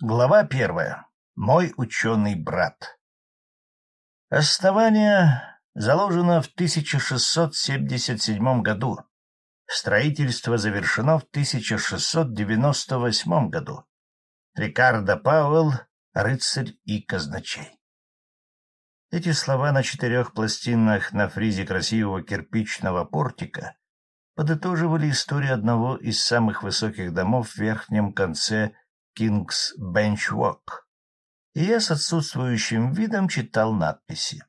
Глава первая. Мой ученый брат. Основание заложено в 1677 году. Строительство завершено в 1698 году. Рикардо Пауэлл, рыцарь и казначей. Эти слова на четырех пластинах на фризе красивого кирпичного портика подытоживали историю одного из самых высоких домов в верхнем конце Кингс Бенчвок, и я с отсутствующим видом читал надписи.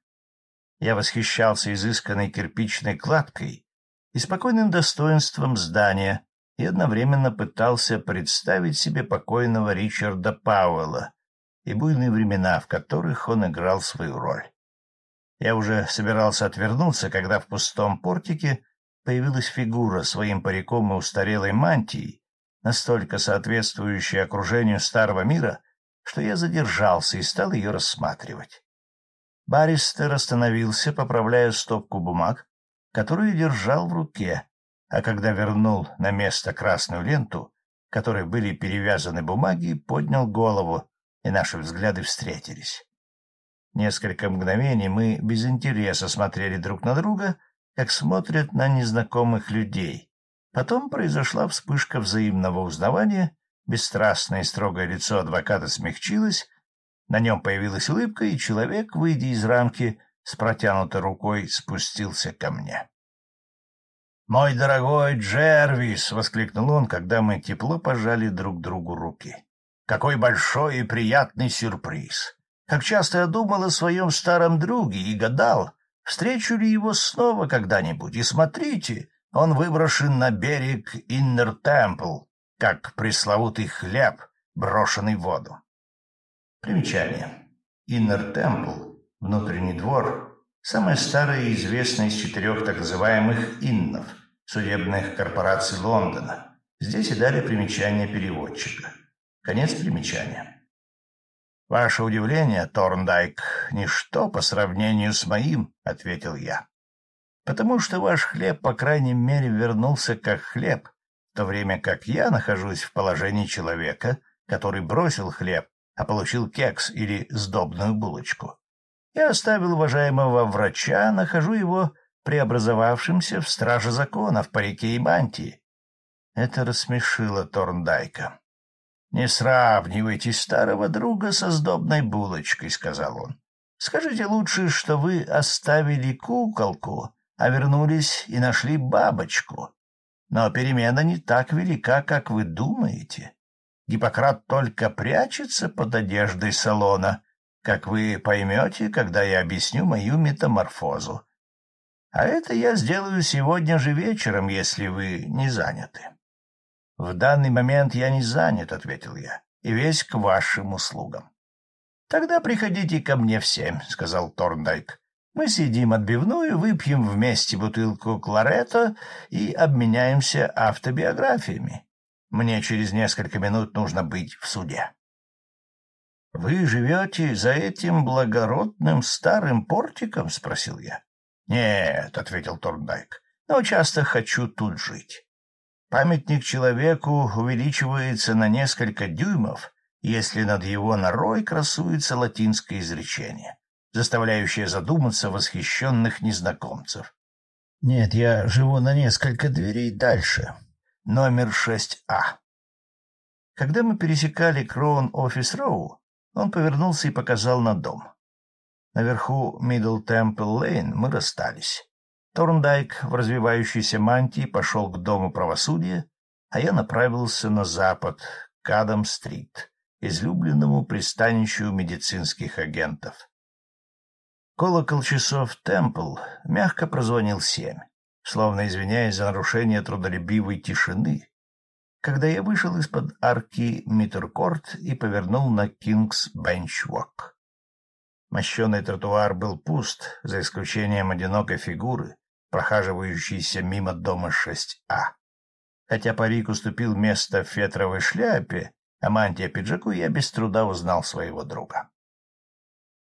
Я восхищался изысканной кирпичной кладкой и спокойным достоинством здания и одновременно пытался представить себе покойного Ричарда Пауэлла и буйные времена, в которых он играл свою роль. Я уже собирался отвернуться, когда в пустом портике появилась фигура своим париком и устарелой мантией, настолько соответствующая окружению старого мира, что я задержался и стал ее рассматривать. Баристер остановился, поправляя стопку бумаг, которую держал в руке, а когда вернул на место красную ленту, которой были перевязаны бумаги, поднял голову, и наши взгляды встретились. Несколько мгновений мы без интереса смотрели друг на друга, как смотрят на незнакомых людей, Потом произошла вспышка взаимного узнавания, бесстрастное и строгое лицо адвоката смягчилось, на нем появилась улыбка, и человек, выйдя из рамки, с протянутой рукой спустился ко мне. «Мой дорогой Джервис!» — воскликнул он, когда мы тепло пожали друг другу руки. «Какой большой и приятный сюрприз! Как часто я думал о своем старом друге и гадал, встречу ли его снова когда-нибудь. И смотрите, он выброшен на берег Иннер Темпл, как пресловутый хлеб, брошенный в воду. Примечание. Иннер Темпл, внутренний двор, самая старая и известная из четырех так называемых иннов, судебных корпораций Лондона. Здесь и далее примечание переводчика. Конец примечания. «Ваше удивление, Торндайк, ничто по сравнению с моим», — ответил я потому что ваш хлеб, по крайней мере, вернулся как хлеб, в то время как я нахожусь в положении человека, который бросил хлеб, а получил кекс или сдобную булочку. Я оставил уважаемого врача, нахожу его преобразовавшимся в страже закона в парике и мантии. Это рассмешило Торндайка. — Не сравнивайте старого друга со сдобной булочкой, — сказал он. — Скажите лучше, что вы оставили куколку, а вернулись и нашли бабочку. Но перемена не так велика, как вы думаете. Гиппократ только прячется под одеждой салона, как вы поймете, когда я объясню мою метаморфозу. А это я сделаю сегодня же вечером, если вы не заняты. — В данный момент я не занят, — ответил я, — и весь к вашим услугам. — Тогда приходите ко мне в семь, — сказал Торндайк. Мы съедим отбивную, выпьем вместе бутылку кларета и обменяемся автобиографиями. Мне через несколько минут нужно быть в суде. — Вы живете за этим благородным старым портиком? — спросил я. — Нет, — ответил Торндайк, — но часто хочу тут жить. Памятник человеку увеличивается на несколько дюймов, если над его норой красуется латинское изречение заставляющая задуматься восхищенных незнакомцев. Нет, я живу на несколько дверей дальше. Номер 6А. Когда мы пересекали Кроун Офис Роу, он повернулся и показал на дом. Наверху Мидл Темпл Лейн мы расстались. Торндайк в развивающейся мантии пошел к Дому правосудия, а я направился на запад, к Адам-стрит, излюбленному пристанищу медицинских агентов. Колокол часов «Темпл» мягко прозвонил семь, словно извиняясь за нарушение трудолюбивой тишины, когда я вышел из-под арки Миттеркорт и повернул на Кингс Бенчвок. Мощеный тротуар был пуст, за исключением одинокой фигуры, прохаживающейся мимо дома 6А. Хотя парик уступил место фетровой шляпе, а мантия пиджаку, я без труда узнал своего друга. —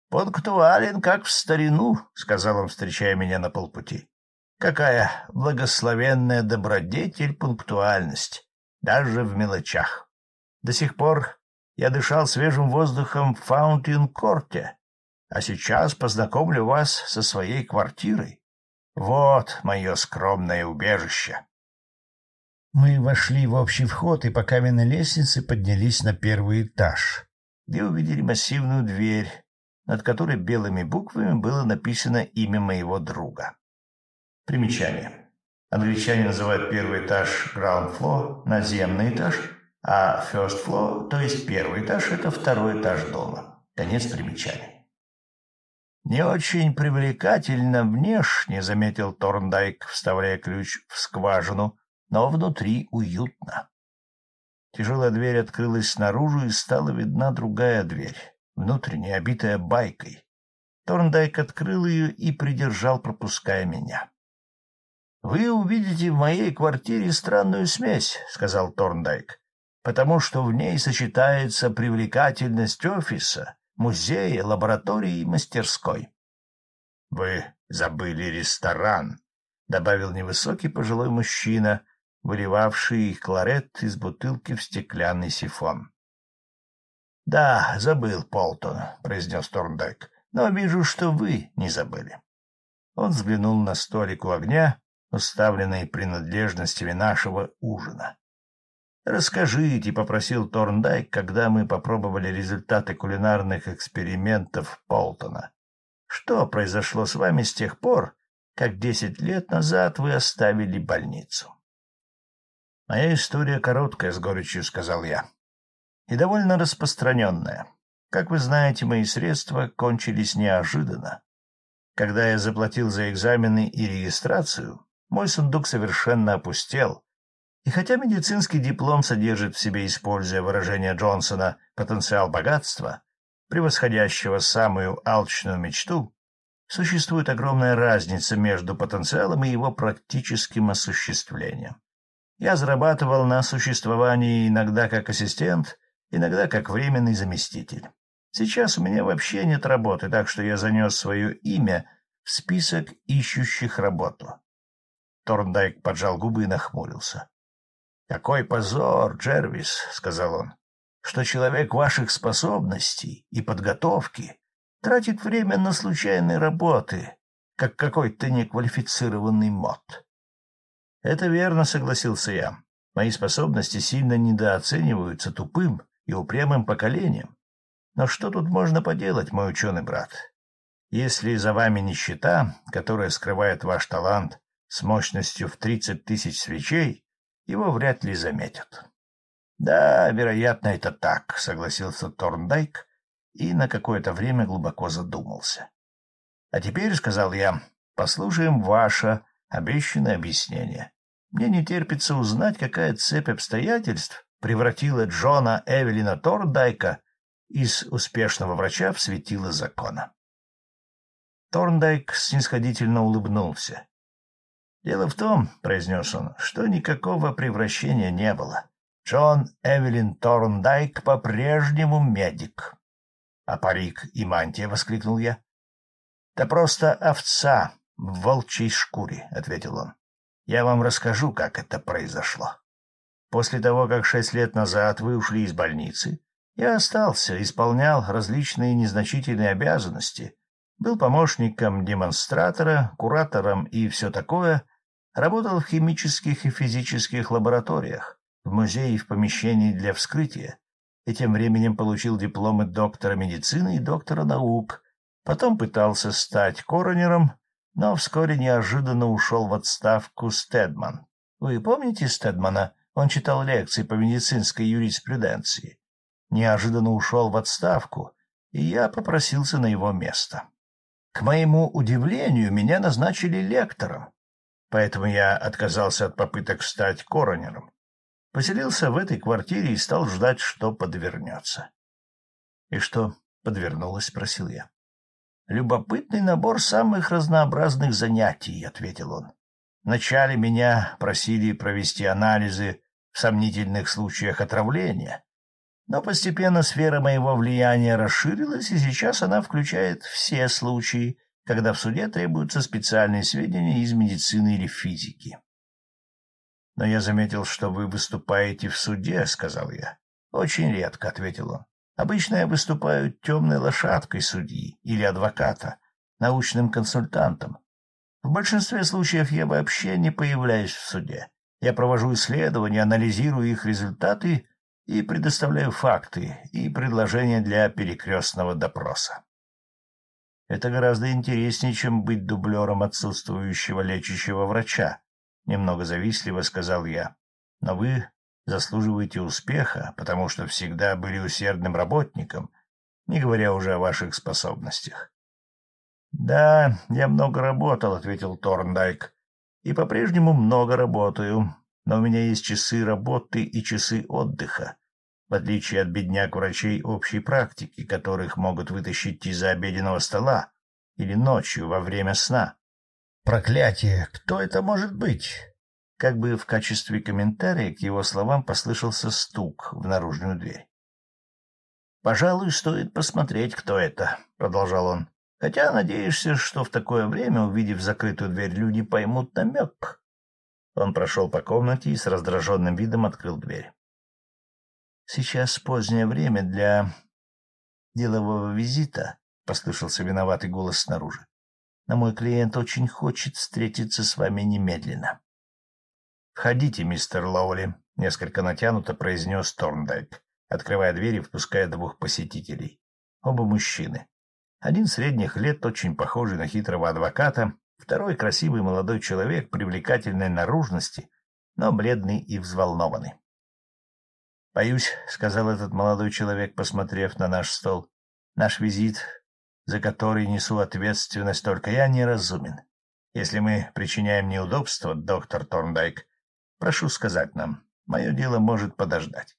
Пунктуален, как в старину, — сказал он, встречая меня на полпути. — Какая благословенная добродетель пунктуальность, даже в мелочах. До сих пор я дышал свежим воздухом в Фаунтин-корте, а сейчас познакомлю вас со своей квартирой. Вот мое скромное убежище. Мы вошли в общий вход и по каменной лестнице поднялись на первый этаж, где увидели массивную дверь, над которой белыми буквами было написано имя моего друга. Примечание. Англичане называют первый этаж ground floor, наземный этаж, а first floor, то есть первый этаж, это второй этаж дома. Конец примечания. «Не очень привлекательно внешне», — заметил Торндайк, вставляя ключ в скважину, но внутри уютно. Тяжелая дверь открылась снаружи, и стала видна другая дверь, внутренняя, обитая байкой. Торндайк открыл ее и придержал, пропуская меня. — Вы увидите в моей квартире странную смесь, — сказал Торндайк, — потому что в ней сочетается привлекательность офиса, музея, лаборатории и мастерской. — Вы забыли ресторан, — добавил невысокий пожилой мужчина, выливавший кларет из бутылки в стеклянный сифон. — Да, забыл, Полтон, — произнес Торндайк, — но вижу, что вы не забыли. Он взглянул на столик у огня, уставленный принадлежностями нашего ужина. «Расскажите», — попросил Торндайк, когда мы попробовали результаты кулинарных экспериментов Полтона. «Что произошло с вами с тех пор, как десять лет назад вы оставили больницу?» «Моя история короткая», — с горечью сказал я, — «и довольно распространенная. Как вы знаете, мои средства кончились неожиданно. Когда я заплатил за экзамены и регистрацию, мой сундук совершенно опустел» И хотя медицинский диплом содержит в себе, используя выражение Джонсона, потенциал богатства, превосходящего самую алчную мечту, существует огромная разница между потенциалом и его практическим осуществлением. Я зарабатывал на существовании иногда как ассистент, иногда как временный заместитель. Сейчас у меня вообще нет работы, так что я занес свое имя в список ищущих работу. Торндайк поджал губы и нахмурился. «Какой позор, Джервис», — сказал он, — «что человек ваших способностей и подготовки тратит время на случайные работы, как какой-то неквалифицированный мод». «Это верно», — согласился я. «Мои способности сильно недооцениваются тупым и упрямым поколением. Но что тут можно поделать, мой ученый брат? Если за вами нищета, которая скрывает ваш талант с мощностью в тридцать тысяч свечей, его вряд ли заметят. — Да, вероятно, это так, — согласился Торндайк и на какое-то время глубоко задумался. — А теперь, — сказал я, — послушаем ваше обещанное объяснение. Мне не терпится узнать, какая цепь обстоятельств превратила Джона Эвелина Торндайка из успешного врача в светило закона. Торндайк снисходительно улыбнулся. «Дело в том, — произнес он, — что никакого превращения не было. Джон Эвелин Торндайк по-прежнему медик. — А парик и мантия? — воскликнул я. — Да просто овца в волчьей шкуре, — ответил он. — Я вам расскажу, как это произошло. После того, как шесть лет назад вы ушли из больницы, я остался, исполнял различные незначительные обязанности, был помощником демонстратора, куратором и все такое — Работал в химических и физических лабораториях, в музее и в помещении для вскрытия, и тем временем получил дипломы доктора медицины и доктора наук. Потом пытался стать коронером, но вскоре неожиданно ушел в отставку Стедман. Вы помните Стедмана? Он читал лекции по медицинской юриспруденции. Неожиданно ушел в отставку, и я попросился на его место. К моему удивлению, меня назначили лектором, поэтому я отказался от попыток стать коронером. Поселился в этой квартире и стал ждать, что подвернется. — И что подвернулось? — спросил я. — Любопытный набор самых разнообразных занятий, — ответил он. Вначале меня просили провести анализы сомнительных случаях отравления, но постепенно сфера моего влияния расширилась, и сейчас она включает все случаи, когда в суде требуются специальные сведения из медицины или физики. — Но я заметил, что вы выступаете в суде, — сказал я. — Очень редко, — ответил он. Обычно я выступаю темной лошадкой судьи или адвоката, научным консультантом. В большинстве случаев я вообще не появляюсь в суде. Я провожу исследования, анализирую их результаты и предоставляю факты и предложения для перекрестного допроса. Это гораздо интереснее, чем быть дублером отсутствующего лечащего врача, — немного завистливо сказал я. Но вы заслуживаете успеха, потому что всегда были усердным работником, не говоря уже о ваших способностях. — Да, я много работал, — ответил Торндайк, — и по-прежнему много работаю, но у меня есть часы работы и часы отдыха, в отличие от бедняк-врачей общей практики, которых могут вытащить из-за обеденного стола или ночью во время сна. Проклятие! Кто это может быть? Как бы в качестве комментария к его словам послышался стук в наружную дверь. «Пожалуй, стоит посмотреть, кто это», — продолжал он. «Хотя надеешься, что в такое время, увидев закрытую дверь, люди поймут намек». Он прошел по комнате и с раздраженным видом открыл дверь. «Сейчас позднее время для делового визита», — послышался виноватый голос снаружи. «Но мой клиент очень хочет встретиться с вами немедленно». «Входите, мистер Лоули», — несколько натянуто произнес Торндайк, открывая дверь и впуская двух посетителей. Оба мужчины. Один средних лет, очень похожий на хитрого адвоката, второй — красивый молодой человек привлекательной наружности, но бледный и взволнованный. «Боюсь», — сказал этот молодой человек, посмотрев на наш стол, — «наш визит, за который несу ответственность только я, неразумен. Если мы причиняем неудобства, доктор Торндайк, Прошу сказать нам, мое дело может подождать.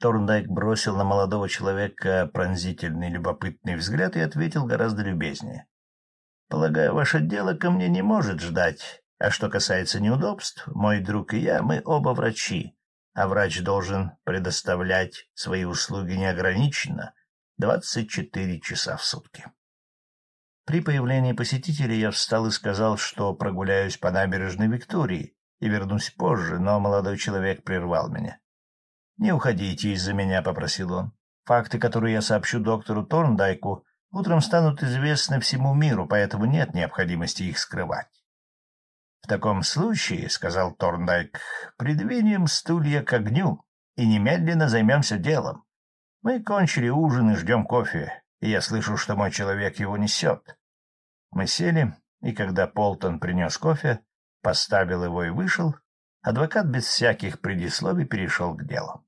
Торндайк бросил на молодого человека пронзительный любопытный взгляд и ответил гораздо любезнее. — Полагаю, ваше дело ко мне не может ждать. А что касается неудобств, мой друг и я, мы оба врачи, а врач должен предоставлять свои услуги неограниченно, 24 часа в сутки. При появлении посетителей я встал и сказал, что прогуляюсь по набережной Виктории, и вернусь позже, но молодой человек прервал меня. — Не уходите из-за меня, — попросил он. — Факты, которые я сообщу доктору Торндайку, утром станут известны всему миру, поэтому нет необходимости их скрывать. — В таком случае, — сказал Торндайк, — придвинем стулья к огню и немедленно займемся делом. Мы кончили ужин и ждем кофе, и я слышу, что мой человек его несет. Мы сели, и когда Полтон принес кофе, поставил его и вышел, адвокат без всяких предисловий перешел к делу.